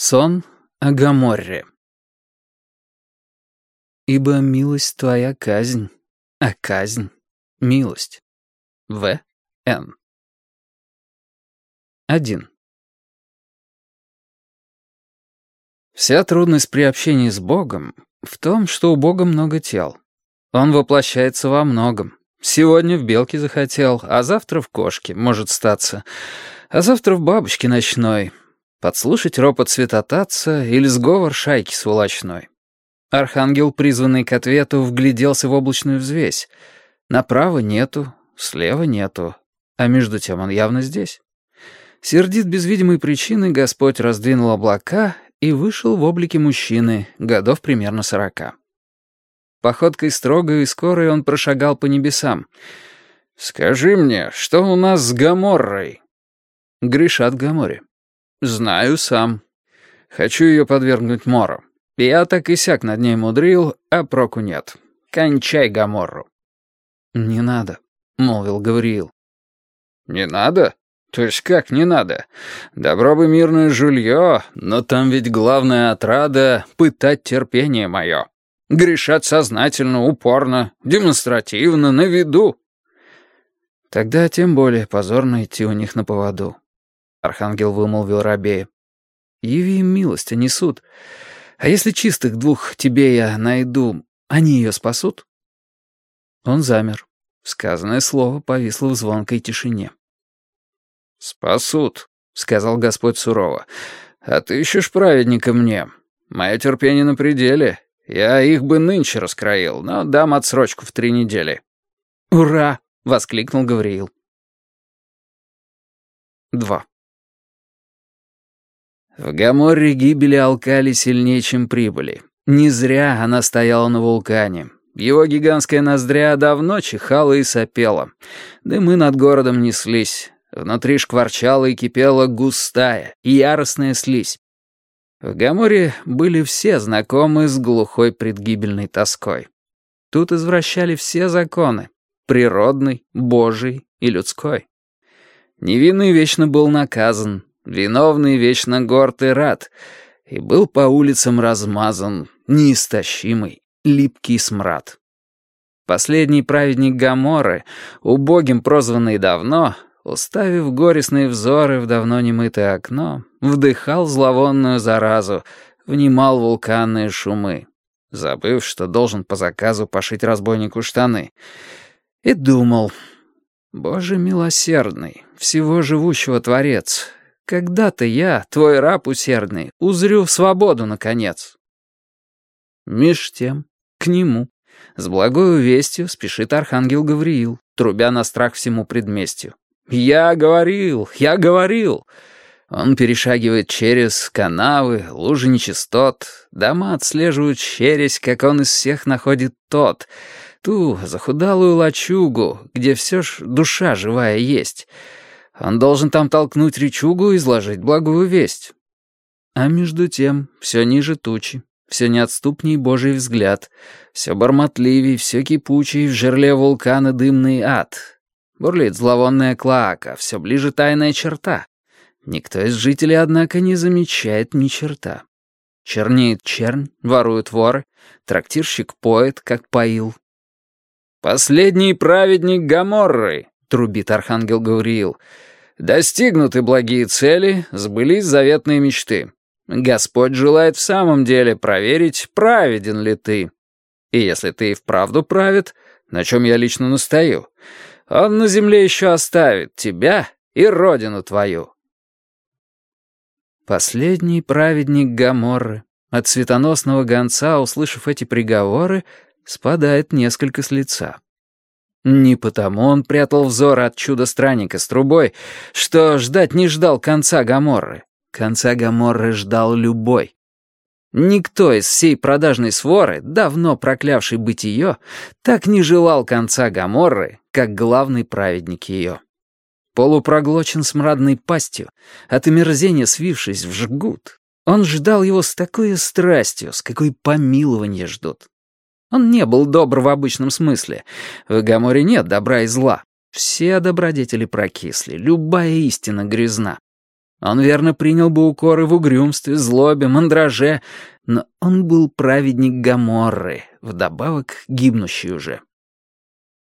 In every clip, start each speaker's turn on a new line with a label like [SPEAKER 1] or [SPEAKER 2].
[SPEAKER 1] Сон о Гаморре. Ибо милость твоя казнь, а казнь — милость. В. Н. 1. Вся трудность при общении с Богом в том, что у Бога много тел. Он воплощается во многом. Сегодня в белке захотел, а завтра в кошке, может статься. А завтра в бабочке ночной — подслушать ропот святотатца или сговор шайки сволочной. Архангел, призванный к ответу, вгляделся в облачную взвесь. Направо нету, слева нету, а между тем он явно здесь. Сердит без видимой причины, Господь раздвинул облака и вышел в облике мужчины, годов примерно сорока. Походкой строгой и скорой он прошагал по небесам. «Скажи мне, что у нас с Гаморрой?» Грешат Гаморе. «Знаю сам. Хочу ее подвергнуть мору. Я так и сяк над ней мудрил, а проку нет. Кончай Гаморру». «Не надо», — молвил Гавриил. «Не надо? То есть как не надо? Добро бы мирное жулье, но там ведь главная отрада — пытать терпение мое. Грешат сознательно, упорно, демонстративно, на виду». Тогда тем более позорно идти у них на поводу. Архангел вымолвил рабея. «Яви им милость, не суд. А если чистых двух тебе я найду, они ее спасут?» Он замер. Сказанное слово повисло в звонкой тишине. «Спасут», — сказал Господь сурово. «А ты ищешь праведника мне. Мое терпение на пределе. Я их бы нынче раскроил, но дам отсрочку в три недели». «Ура!» — воскликнул Гавриил. Два. В Гаморре гибели алкали сильнее, чем прибыли. Не зря она стояла на вулкане. Его гигантская ноздря давно чихала и сопела. Дымы над городом неслись. Внутри шкварчала и кипела густая, яростная слизь. В Гаморе были все знакомы с глухой предгибельной тоской. Тут извращали все законы — природный, божий и людской. Невинный вечно был наказан, Виновный вечно горд и рад, и был по улицам размазан неистощимый, липкий смрад. Последний праведник Гаморы, убогим прозванный давно, уставив горестные взоры в давно немытое окно, вдыхал зловонную заразу, внимал вулканные шумы, забыв, что должен по заказу пошить разбойнику штаны, и думал, «Боже милосердный, всего живущего Творец, когда-то я, твой раб усердный, узрю свободу, наконец. Меж тем, к нему, с благою вестью спешит архангел Гавриил, трубя на страх всему предместью. «Я говорил! Я говорил!» Он перешагивает через канавы, лужи нечистот, дома отслеживают через, как он из всех находит тот, ту захудалую лачугу, где все ж душа живая есть — он должен там толкнуть речугу и изложить благую весть. А между тем все ниже тучи, все неотступней Божий взгляд, все бормотливей, все кипучий в жерле вулкана дымный ад. Бурлит зловонная клоака, все ближе тайная черта. Никто из жителей, однако, не замечает ни черта. Чернеет чернь, воруют воры, трактирщик поет, как поил. «Последний праведник Гаморры!» — трубит архангел Гавриил — Достигнуты благие цели, сбылись заветные мечты. Господь желает в самом деле проверить, праведен ли ты. И если ты и вправду правед, на чем я лично настаю, он на земле еще оставит тебя и родину твою. Последний праведник Гаморры, от светоносного гонца, услышав эти приговоры, спадает несколько с лица. Не потому он прятал взор от чуда-странника с трубой, что ждать не ждал конца Гаморры. Конца Гаморры ждал любой. Никто из всей продажной своры, давно проклявший бытие, так не желал конца Гаморры, как главный праведник ее. Полупроглочен смрадной пастью, от омерзения свившись в жгут, он ждал его с такой страстью, с какой помилование ждут. Он не был добр в обычном смысле. В Гаморе нет добра и зла. Все добродетели прокисли, любая истина грязна. Он верно принял бы укоры в угрюмстве, злобе, мандраже, но он был праведник Гаморры, вдобавок гибнущий уже.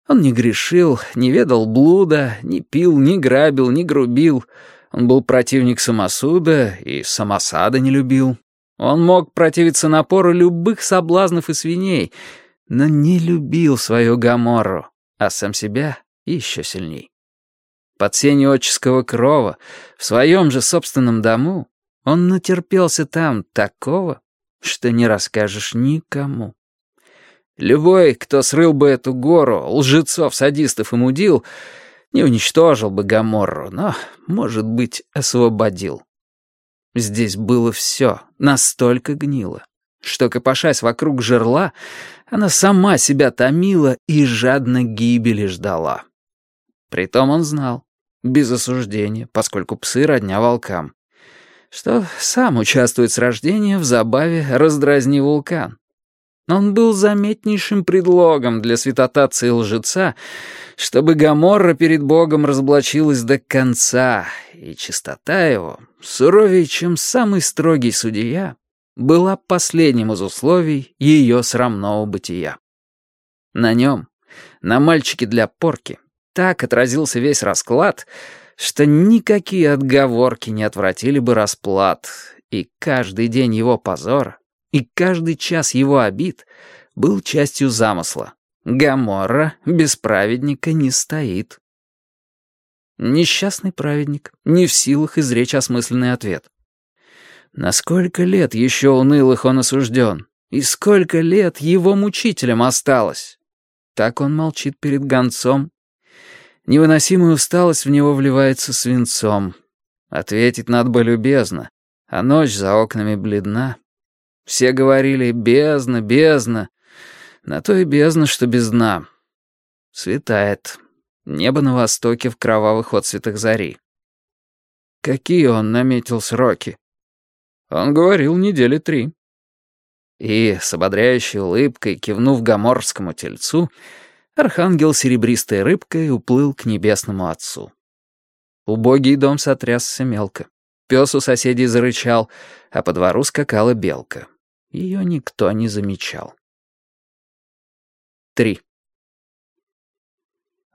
[SPEAKER 1] Он не грешил, не ведал блуда, не пил, не грабил, не грубил. Он был противник самосуда и самосада не любил. Он мог противиться напору любых соблазнов и свиней, но не любил свою Гаморру, а сам себя еще сильней. Под сенью отческого крова, в своем же собственном дому, он натерпелся там такого, что не расскажешь никому. Любой, кто срыл бы эту гору, лжецов, садистов и мудил, не уничтожил бы Гаморру, но, может быть, освободил. Здесь было все, настолько гнило, что, копошась вокруг жерла, она сама себя томила и жадно гибели ждала. Притом он знал, без осуждения, поскольку псы родня волкам, что сам участвует с рождения в забаве «Раздразни вулкан». Он был заметнейшим предлогом для святотации лжеца, чтобы Гаморра перед Богом разоблачилась до конца, и чистота его, суровее, чем самый строгий судья, была последним из условий ее срамного бытия. На нем, на мальчике для порки, так отразился весь расклад, что никакие отговорки не отвратили бы расплат, и каждый день его позора, и каждый час его обид был частью замысла. Гаморра без праведника не стоит. Несчастный праведник, не в силах изречь осмысленный ответ. На сколько лет еще унылых он осужден? И сколько лет его мучителям осталось? Так он молчит перед гонцом Невыносимая усталость в него вливается свинцом. Ответить надо бы любезно, а ночь за окнами бледна. Все говорили «бездна, бездна». На то и бездна, что без дна. Светает. Небо на востоке в кровавых отцветах зари. Какие он наметил сроки? Он говорил недели три. И, с ободряющей улыбкой, кивнув гаморскому тельцу, Архангел серебристой рыбкой уплыл к небесному отцу. Убогий дом сотрясся мелко. Пес у соседей зарычал, а по двору скакала белка. Ее никто не замечал. Три.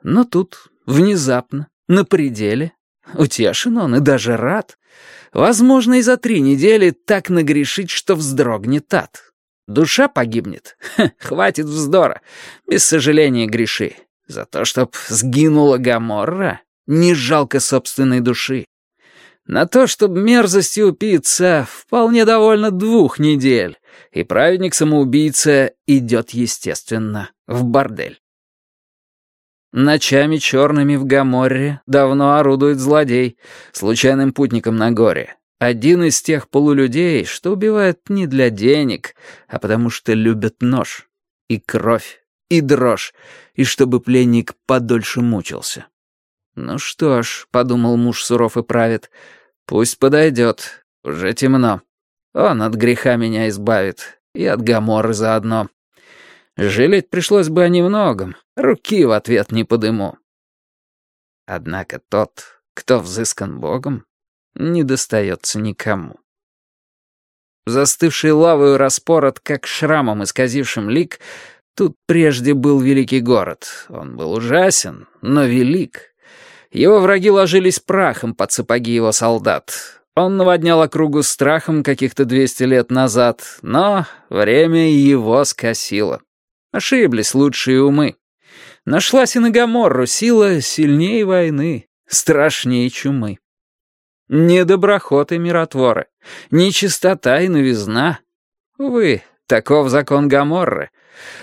[SPEAKER 1] Но тут, внезапно, на пределе, утешен он и даже рад, возможно, и за три недели так нагрешить, что вздрогнет ад. Душа погибнет? Ха, хватит вздора. Без сожаления греши. За то, чтоб сгинула Гаморра, не жалко собственной души. На то, чтобы мерзостью упиться, вполне довольно двух недель, и праведник-самоубийца идет, естественно, в бордель. Ночами черными в Гаморре давно орудует злодей, случайным путником на горе. Один из тех полулюдей, что убивают не для денег, а потому что любят нож, и кровь, и дрожь, и чтобы пленник подольше мучился. «Ну что ж», — подумал муж суров и правит, — «пусть подойдет, уже темно. Он от греха меня избавит, и от Гаморы заодно. Жалеть пришлось бы о немногом, руки в ответ не подыму». Однако тот, кто взыскан Богом, не достается никому. Застывший лавою распорот, как шрамом исказившим лик, тут прежде был великий город. Он был ужасен, но велик. Его враги ложились прахом под сапоги его солдат. Он наводнял округу страхом каких-то двести лет назад, но время его скосило. Ошиблись лучшие умы. Нашлась и на Гоморру сила сильнее войны, страшнее чумы. Не доброхоты миротворы, не чистота и новизна. Увы, таков закон Гаморры.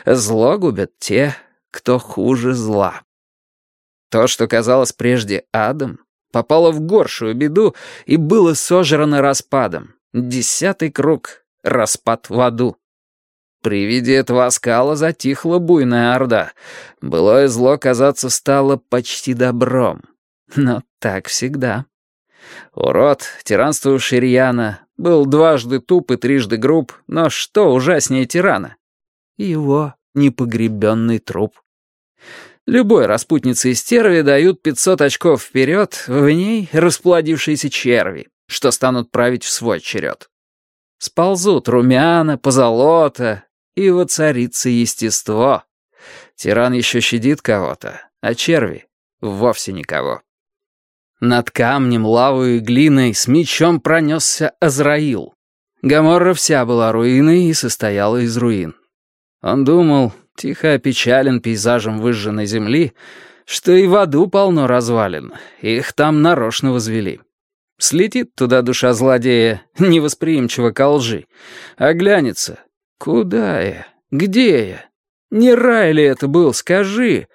[SPEAKER 1] Зло губят те, кто хуже зла. То, что казалось прежде адом, попало в горшую беду и было сожрано распадом. Десятый круг — распад в аду. При виде этого оскала затихла буйная орда. Былое зло казаться стало почти добром. Но так всегда. Урод, тиранствовавший Рьяна, был дважды туп и трижды груб, но что ужаснее тирана? Его непогребенный труп. Любой распутнице и стерви дают 500 очков вперед, в ней расплодившиеся черви. что станут править в свой черед. Сползут румяна, позолота, и воцарится естество. Тиран еще щадит кого-то, а черви — вовсе никого. Над камнем, лавой и глиной с мечом пронесся Азраил. Гаморра вся была руиной и состояла из руин. Он думал, тихо опечален пейзажем выжженной земли, что и в аду полно развалин, их там нарочно возвели. Слетит туда душа злодея, невосприимчива ко лжи, оглянется. Куда я? Где я? Не рай ли это был, скажи?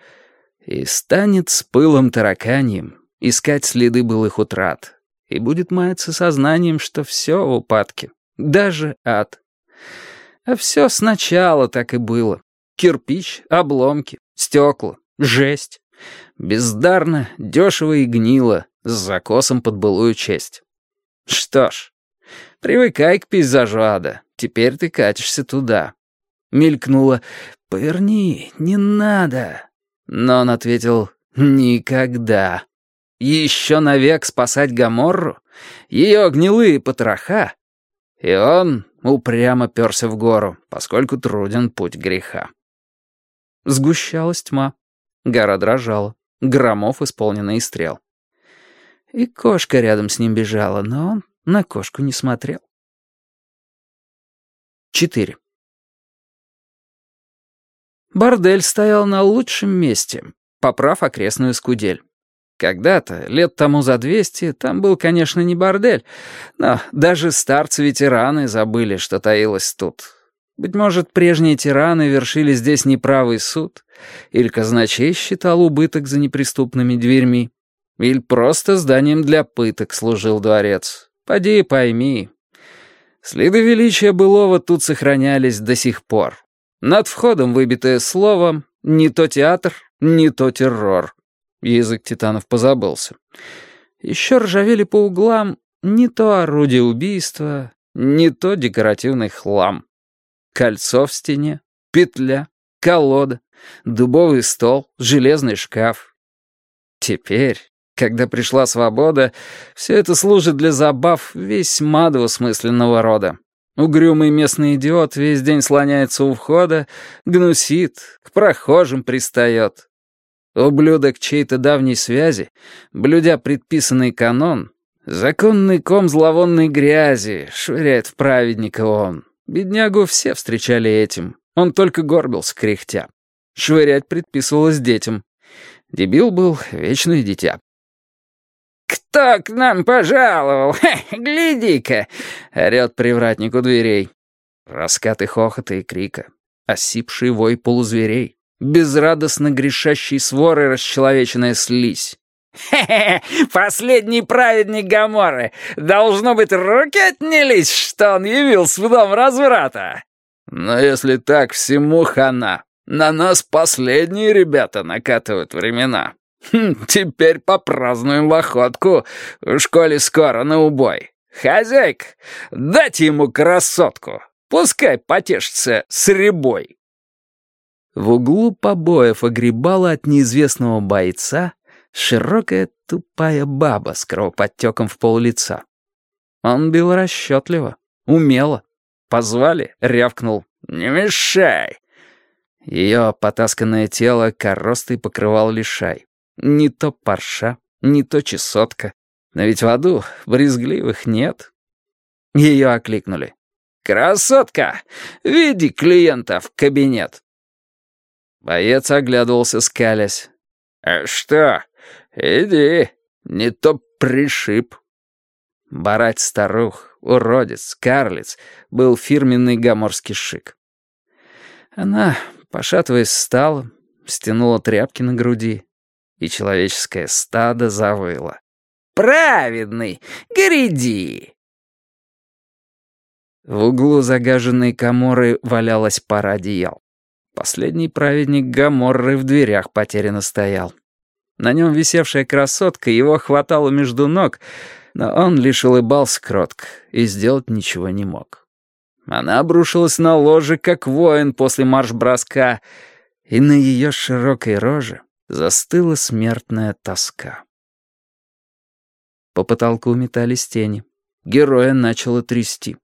[SPEAKER 1] И станет с пылом тараканьем искать следы былых утрат, и будет маяться сознанием, что все в упадке, даже ад. А все сначала так и было. Кирпич, обломки, стекла, жесть. Бездарно, дешево и гнило, с закосом под былую честь. Что ж, привыкай к пейзажу ада, теперь ты катишься туда. Мелькнуло «Поверни, не надо». Но он ответил «Никогда». Еще навек спасать Гаморру? Ее гнилые потроха? И он упрямо перся в гору, поскольку труден путь греха. Сгущалась тьма. Гора дрожала. Громов исполненный стрел. И кошка рядом с ним бежала, но он на кошку не смотрел. 4. Бордель стоял на лучшем месте, поправ окрестную скудель. Когда-то, лет тому за двести, там был, конечно, не бордель, но даже старцы-ветераны забыли, что таилось тут. Быть может, прежние тираны вершили здесь неправый суд, или казначей считал убыток за неприступными дверьми, или просто зданием для пыток служил дворец. Поди пойми. Следы величия былого тут сохранялись до сих пор. Над входом выбитое слово «не то театр, не то террор». Язык титанов позабылся. Еще ржавели по углам не то орудие убийства, не то декоративный хлам. Кольцо в стене, петля, колода, дубовый стол, железный шкаф. Теперь, когда пришла свобода, все это служит для забав весьма двусмысленного рода. Угрюмый местный идиот весь день слоняется у входа, гнусит, к прохожим пристает, Ублюдок чьей-то давней связи, блюдя предписанный канон, законный ком зловонной грязи, швыряет в праведника он. Беднягу все встречали этим, он только горбился кряхтя. Швырять предписывалось детям. Дебил был вечное дитя. «Кто к нам пожаловал? Гляди-ка!» — орёт привратник у дверей. Раскаты хохота и крика, осипший вой полузверей безрадостно грешащий своры расчеловеченная слизь. «Хе-хе, последний праведник Гаморы! Должно быть, руки отнялись, что он явился в дом разврата!» «Но если так, всему хана. На нас последние ребята накатывают времена. Хм, теперь попразднуем в охотку, в школе скоро на убой. Хозяйка, дайте ему красотку, пускай потешится с рябой». В углу побоев огребала от неизвестного бойца широкая тупая баба с кровоподтеком в пол лица. Он бил расчетливо, умело. Позвали, рявкнул «Не мешай!». Ее потасканное тело коростой покрывал лишай. Не то парша, не то чесотка. Но ведь в аду брезгливых нет. Ее окликнули. «Красотка! Веди клиента в кабинет!» Боец оглядывался, скалясь. «А что? Иди, не то пришиб». Барать старух, уродец, карлиц был фирменный гаморский шик. Она, пошатываясь, встала, стянула тряпки на груди, и человеческое стадо завыло. «Праведный! Гряди!» В углу загаженной коморы валялась пара одеял. Последний праведник Гаморры в дверях потерянно стоял. На нем висевшая красотка его хватала между ног, но он лишь улыбался кротко и сделать ничего не мог. Она обрушилась на ложе, как воин после марш-броска, и на ее широкой роже застыла смертная тоска. По потолку метались тени. Героя начало трясти.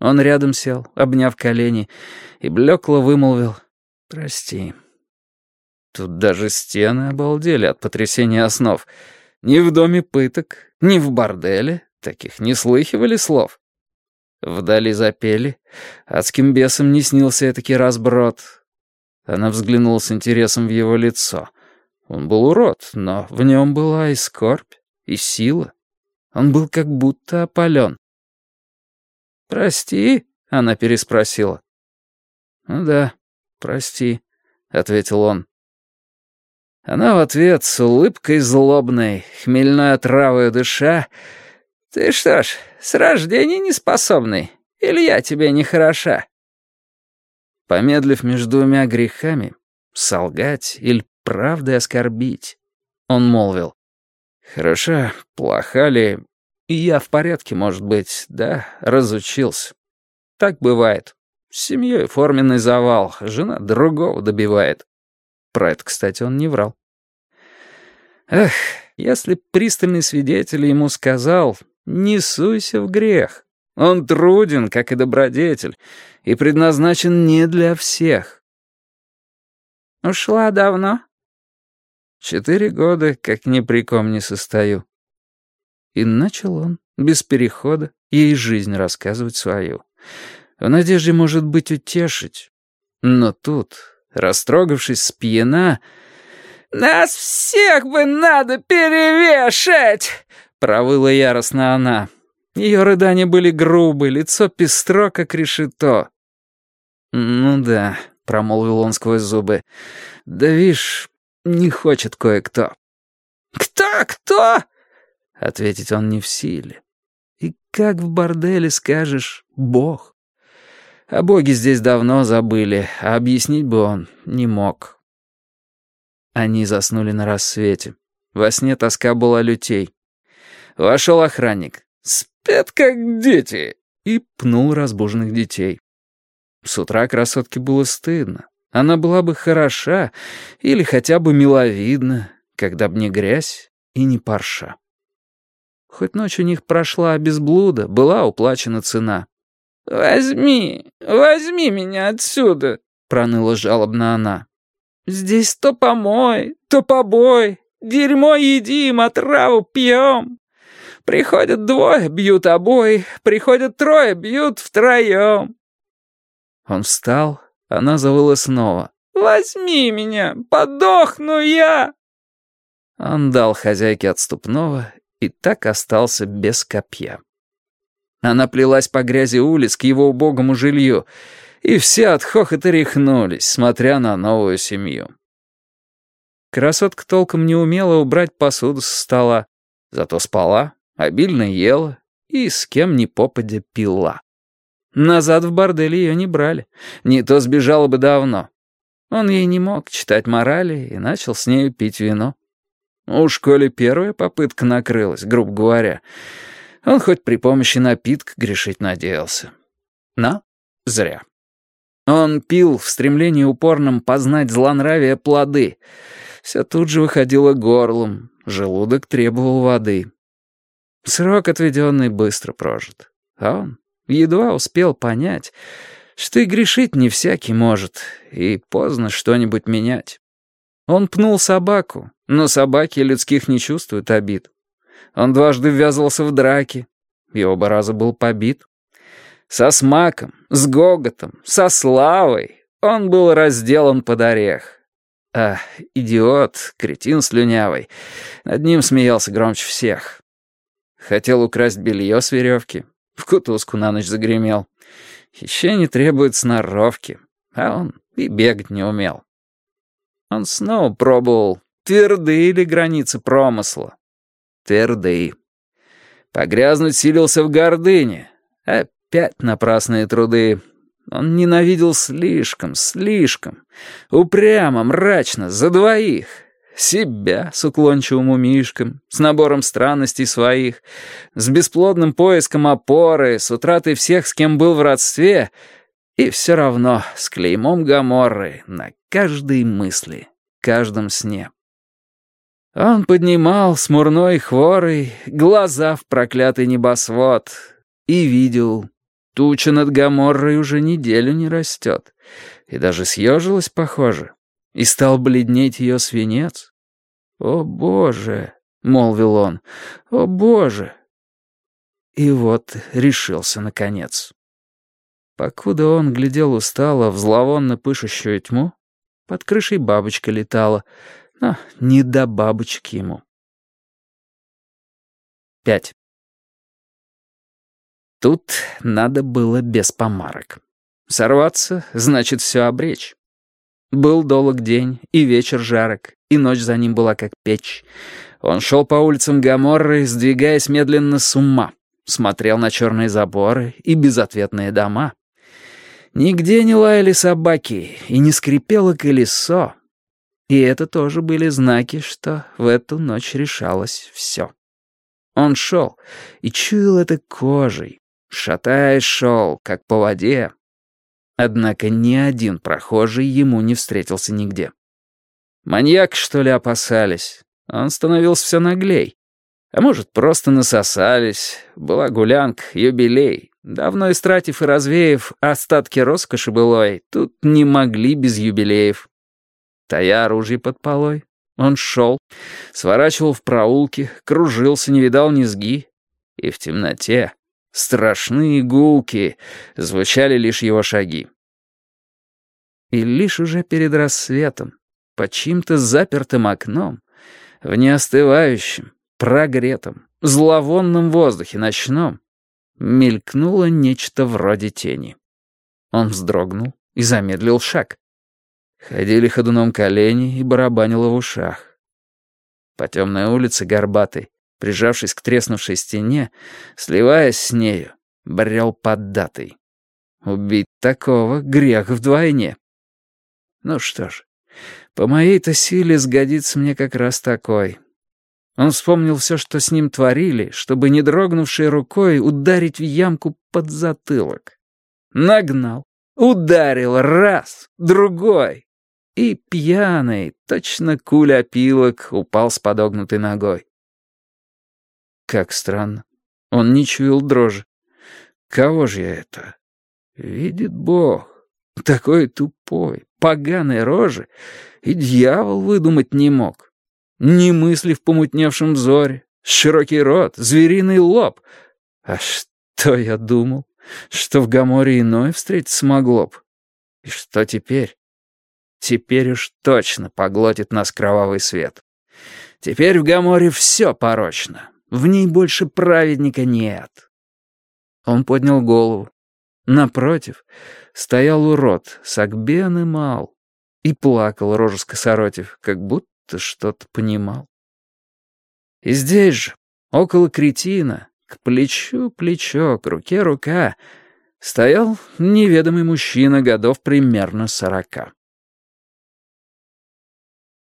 [SPEAKER 1] Он рядом сел, обняв колени, и блекло вымолвил «Прости». Тут даже стены обалдели от потрясения основ. Ни в доме пыток, ни в борделе таких не слыхивали слов. Вдали запели. Адским бесам не снился этакий разброд. Она взглянула с интересом в его лицо. Он был урод, но в нем была и скорбь, и сила. Он был как будто опален. «Прости?» — она переспросила. «Ну да, прости», — ответил он. Она в ответ с улыбкой злобной, хмельной отравой дыша. «Ты что ж, с рождения неспособный? Или я тебе не хороша?» Помедлив между двумя грехами, солгать или правдой оскорбить, он молвил. «Хороша, плоха ли? Я в порядке, может быть, да, разучился. Так бывает. С семьей форменный завал, жена другого добивает. Про это, кстати, он не врал. Эх, если пристальный свидетель ему сказал «не суйся в грех», он труден, как и добродетель, и предназначен не для всех. «Ушла давно?» «Четыре года, как ни при ком не состою». И начал он, без перехода, ей жизнь рассказывать свою. В надежде, может быть, утешить. Но тут Растрогавшись с «Нас всех бы надо перевешать!» — провыла яростно она. Ее рыдания были грубы, лицо пестро, как решето. «Ну да», — промолвил он сквозь зубы, — «да вишь, не хочет кое-кто».
[SPEAKER 2] «Кто-кто?»
[SPEAKER 1] — ответить он не в силе. «И как в борделе скажешь «Бог»?» О боге здесь давно забыли, а объяснить бы он не мог. Они заснули на рассвете. Во сне тоска была лютей. Вошел охранник. «Спят, как дети!» и пнул разбуженных детей. С утра красотке было стыдно. Она была бы хороша или хотя бы миловидна, когда б не грязь и не парша. Хоть ночь у них прошла без блуда, была уплачена цена.
[SPEAKER 2] «Возьми, возьми меня отсюда», — проныла жалобно она. «Здесь то помой, то побой, дерьмо едим, отраву пьем. Приходят двое, бьют обои, приходят трое, бьют втроем».
[SPEAKER 1] Он встал, она завыла снова.
[SPEAKER 2] «Возьми меня, подохну я!»
[SPEAKER 1] Он дал хозяйке отступного и так остался без копья. Она плелась по грязи улиц к его убогому жилью, и все от хохота рехнулись, смотря на новую семью. Красотка толком не умела убрать посуду со стола, зато спала, обильно ела и с кем ни попадя пила. Назад в бордель ее не брали, не то сбежала бы давно. Он ей не мог читать морали и начал с нею пить вино. Уж коли первая попытка накрылась, грубо говоря, он хоть при помощи напитка грешить надеялся. Но зря. Он пил в стремлении упорном познать злонравие плоды. Все тут же выходило горлом, желудок требовал воды. Срок отведенный быстро прожит. А он едва успел понять, что и грешить не всякий может, и поздно что-нибудь менять. Он пнул собаку, но собаки людских не чувствуют обид. Он дважды ввязывался в драки, и оба раза был побит. Со смаком, с гоготом, со славой он был разделан под орех. А идиот, кретин слюнявый, над ним смеялся громче всех. Хотел украсть белье с веревки, в кутузку на ночь загремел. Еще не требует сноровки, а он и бегать не умел. Он снова пробовал, тверды ли границы промысла, тверды. Погрязнуть силился в гордыне. Опять напрасные труды. Он ненавидел слишком, слишком. Упрямо, мрачно, за двоих. Себя с уклончивым умишком, с набором странностей своих, с бесплодным поиском опоры, с утратой всех, с кем был в родстве, и все равно с клеймом Гоморры на каждой мысли, каждом сне. Он поднимал смурной хворый глаза в проклятый небосвод, и видел, туча над Гоморрой уже неделю не растет, и даже съежилась, похоже, и стал бледнеть ее свинец. «О, Боже!» — молвил он. «О, Боже!» И вот решился наконец. Покуда он глядел устало в зловонно пышущую тьму, под крышей бабочка летала, но не до бабочки ему. Пять. Тут надо было без помарок. Сорваться — значит все обречь. Был долг день, и вечер жарок, и ночь за ним была как печь. Он шел по улицам Гаморры, сдвигаясь медленно с ума, смотрел на черные заборы и безответные дома. Нигде не лаяли собаки, и не скрипело колесо. И это тоже были знаки, что в эту ночь решалось все. Он шел и чуял это кожей, шатаясь шел, как по воде. Однако ни один прохожий ему не встретился нигде. Маньяк, что ли, опасались? Он становился все наглей. А может, просто насосались. Была гулянка, юбилей. Давно истратив и развеяв остатки роскоши былой, тут не могли без юбилеев. Тая оружие под полой, он шел, сворачивал в проулки, кружился, не видал низги. И в темноте, страшные гулки, звучали лишь его шаги. И лишь уже перед рассветом, под чьим-то запертым окном, в неостывающем, прогретом, зловонном воздухе ночном, мелькнуло нечто вроде тени. Он вздрогнул и замедлил шаг. Ходили ходуном колени и барабанило в ушах. По темной улице горбатый, прижавшись к треснувшей стене, сливаясь с нею, брел поддатый. Убить такого — грех вдвойне. Ну что ж, по моей-то силе сгодится мне как раз такой. Он вспомнил все, что с ним творили, чтобы, не дрогнувшей рукой, ударить в ямку под затылок. Нагнал, ударил раз, другой. И пьяный, точно куля опилок, упал с подогнутой ногой. Как странно. Он не чуял дрожи. Кого же я это? Видит Бог. Такой тупой, поганой рожи. И дьявол выдумать не мог. Ни мысли в помутневшем взоре, широкий рот, звериный лоб. А что я думал? Что в Гаморе иное встретиться могло б? И что теперь? Теперь уж точно поглотит нас кровавый свет. Теперь в Гаморе все порочно. В ней больше праведника нет. Он поднял голову. Напротив стоял урод, Сагбен и Мал, и плакал рожа скосоротив, как будто что-то понимал. И здесь же, около кретина, к плечу плечо, к руке рука, стоял неведомый мужчина годов примерно сорока.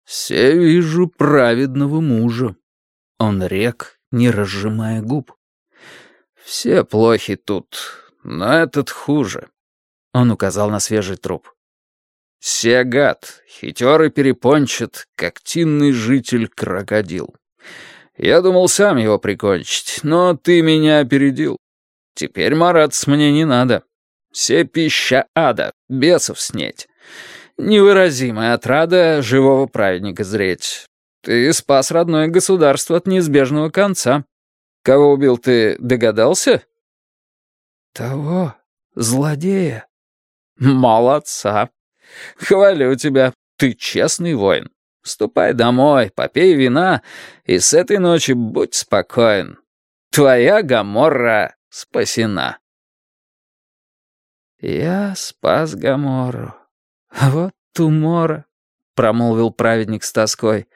[SPEAKER 1] «Все вижу праведного мужа». Он рек, не разжимая губ. «Все плохи тут, но этот хуже». Он указал на свежий труп. Сегат, хитер и перепончат, как тинный житель-крокодил. Я думал сам его прикончить, но ты меня опередил. Теперь мараться мне не надо. Все пища ада, бесов снеть. Невыразимая отрада живого праведника зреть. Ты спас родное государство от неизбежного конца. Кого убил ты, догадался? Того, злодея. Молодца. Хвалю тебя, ты честный воин. Ступай домой, попей вина, и с этой ночи будь спокоен. Твоя Гаморра спасена. Я спас Гамору. Вот тумора, промолвил праведник с тоской.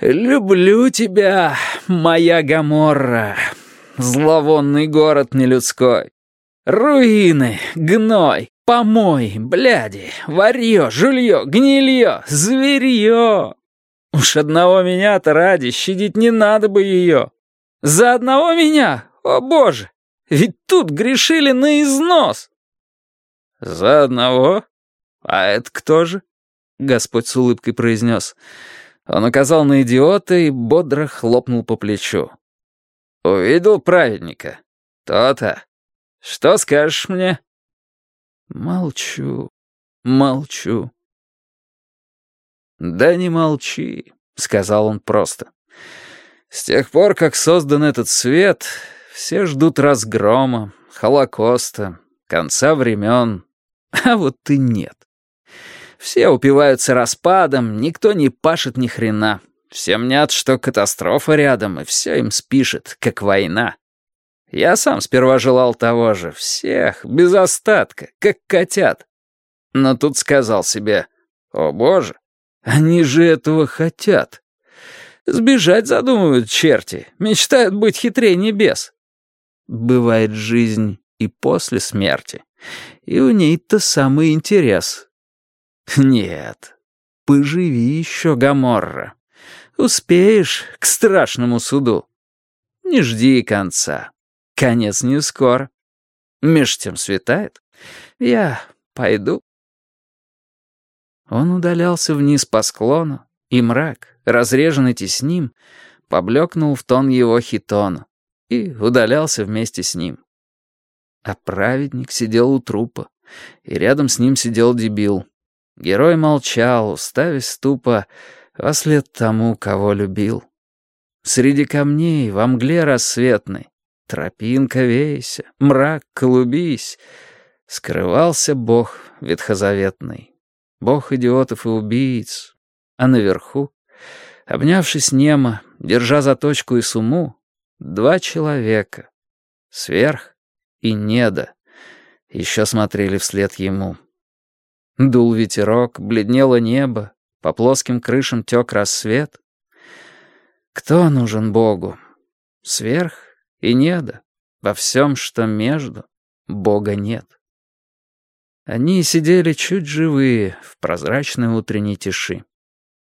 [SPEAKER 1] «Люблю тебя, моя Гаморра, зловонный город нелюдской. Руины, гной, Помой, бляди, варьё, жульё, гнильё, зверьё. Уж одного меня-то ради щадить не надо бы её. За одного меня, о боже, ведь тут грешили на износ. За одного? А это кто же? Господь с улыбкой произнес. Он указал на идиота и бодро хлопнул по плечу. Увидел праведника? «То-то. Что скажешь мне?»
[SPEAKER 2] «Молчу, молчу».
[SPEAKER 1] «Да не молчи», — сказал он просто. «С тех пор, как создан этот свет, все ждут разгрома, Холокоста, конца времен, а вот ты нет. Все упиваются распадом, никто не пашет ни хрена. Все мнят, что катастрофа рядом, и все им спишет, как война. Я сам сперва желал того же, всех, без остатка, как котят. Но тут сказал себе, о боже, они же этого хотят. Сбежать задумывают черти, мечтают быть хитрее небес. Бывает жизнь и после смерти, и у ней-то самый интерес. Нет, поживи еще, Гаморра. Успеешь к страшному суду. Не жди конца. Конец не скоро. Меж тем светает. Я пойду. Он удалялся вниз по склону, и мрак, разреженный тесним, поблекнул в тон его хитона и удалялся вместе с ним. А праведник сидел у трупа, и рядом с ним сидел дебил. Герой молчал, уставясь тупо во след тому, кого любил. Среди камней, во мгле рассветной, Тропинка вейся, мрак клубись. Скрывался Бог ветхозаветный, Бог идиотов и убийц. А наверху, обнявшись немо, держа заточку и суму, два человека, сверх и недо, еще смотрели вслед ему. Дул ветерок, бледнело небо, по плоским крышам тек рассвет. Кто нужен Богу? Сверх и недо, во всем, что между, Бога нет. Они сидели чуть живые в прозрачной утренней тиши.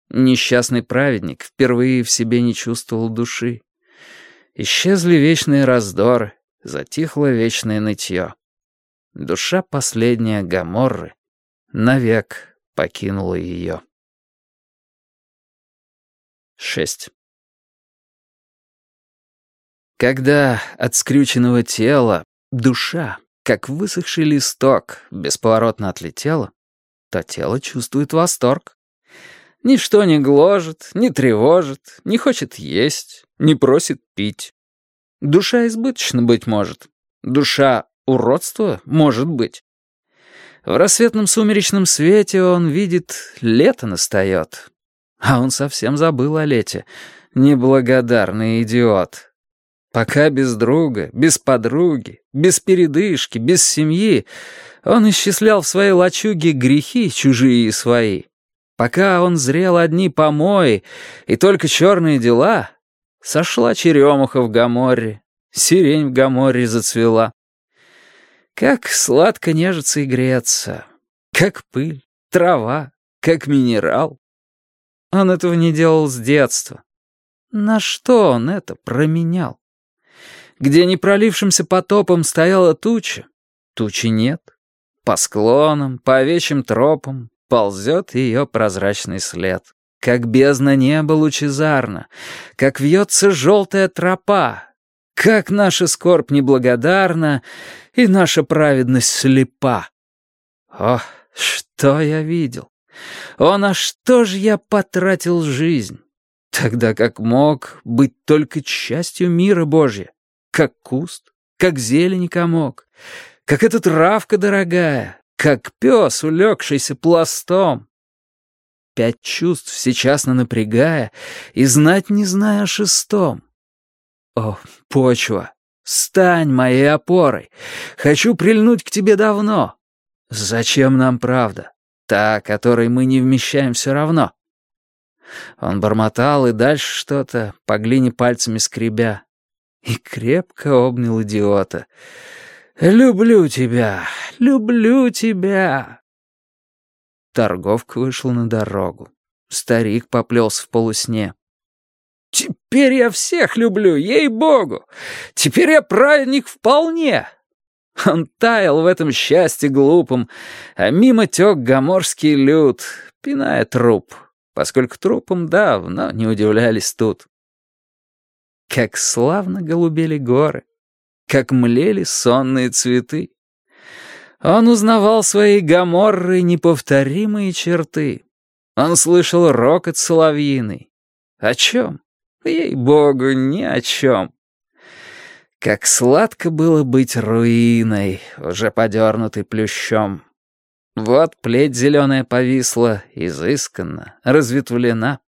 [SPEAKER 1] Несчастный праведник впервые в себе не чувствовал души. Исчезли вечные раздоры, затихло вечное нытье. Душа последняя Гаморры навек покинула ее. 6. Когда от скрюченного тела душа, как высохший листок, бесповоротно отлетела, то тело чувствует восторг. Ничто не гложет, не тревожит, не хочет есть, не просит пить. Душа избыточно быть может. Душа уродства может быть. В рассветном сумеречном свете он видит, лето настает. А он совсем забыл о лете. Неблагодарный идиот. Пока без друга, без подруги, без передышки, без семьи, он исчислял в своей лачуге грехи чужие и свои. Пока он зрел одни помои и только черные дела, сошла черемуха в Гаморе, сирень в Гаморе зацвела. Как сладко нежится и греться, как пыль, трава, как минерал. Он этого не делал с детства. На что он это променял? Где не пролившимся потопом стояла туча, тучи нет. По склонам, по овечьим тропам ползет ее прозрачный след. Как бездна неба лучезарна, как вьется желтая тропа, как наша скорбь неблагодарна и наша праведность слепа. Ох, что я видел! О, на что ж я потратил жизнь, тогда как мог быть только частью мира Божья? как куст, как зелень комок, как эта травка дорогая, как пес, улегшийся пластом. Пять чувств сейчас напрягая и знать не зная о шестом. О, почва, стань моей опорой, хочу прильнуть к тебе давно. Зачем нам правда, та, которой мы не вмещаем все равно? Он бормотал и дальше что-то, по глине пальцами скребя и крепко обнял идиота. «Люблю тебя! Люблю тебя!» Торговка вышла на дорогу. Старик поплелся в полусне. «Теперь я всех люблю, ей-богу! Теперь я праведник вполне!» Он таял в этом счастье глупом, а мимо тек гаморский люд, пиная труп, поскольку трупом давно не удивлялись тут. Как славно голубели горы. как млели сонные цветы. Он узнавал свои гаморры неповторимые черты. Он слышал рокот соловьиный. О чем? Ей-богу, ни о чем. Как сладко было быть руиной, уже подернутой плющом. Вот плеть зеленая повисла, изысканно, разветвлена.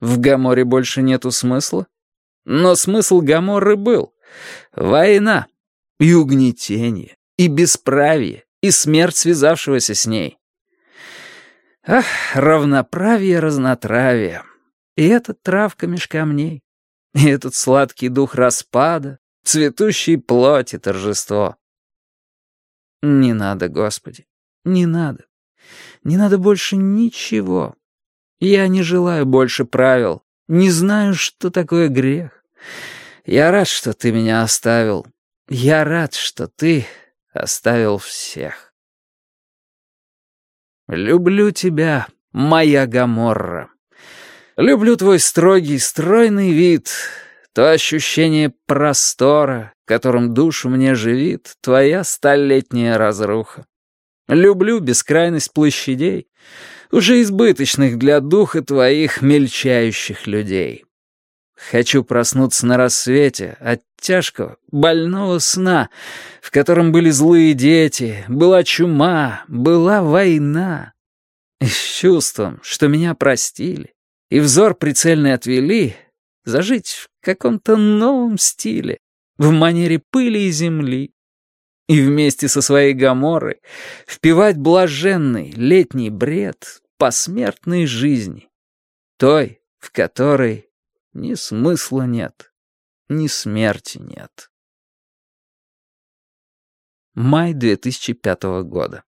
[SPEAKER 1] В Гаморе больше нету смысла? Но смысл Гаморы был. Война и угнетение, и бесправие, и смерть связавшегося с ней. Ах, равноправие разнотравие. И эта травка меж камней, и этот сладкий дух распада, цветущей плоти торжество. Не надо, Господи, не надо. Не надо больше ничего. Я не желаю больше правил, не знаю, что такое грех. Я рад, что ты меня оставил. Я рад, что ты оставил всех. Люблю тебя, моя Гаморра. Люблю твой строгий, стройный вид — то ощущение простора, которым душу мне живит твоя столетняя разруха. Люблю бескрайность площадей, уже избыточных для духа твоих мельчающих людей. Хочу проснуться на рассвете от тяжкого, больного сна, в котором были злые дети, была чума, была война. И с чувством, что меня простили, и взор прицельный отвели, зажить в каком-то новом стиле, в манере пыли и земли, и вместе со своей Гаморой впивать блаженный летний бред посмертной жизни, той, в которой ни смысла нет, ни смерти нет. Май 2005 года.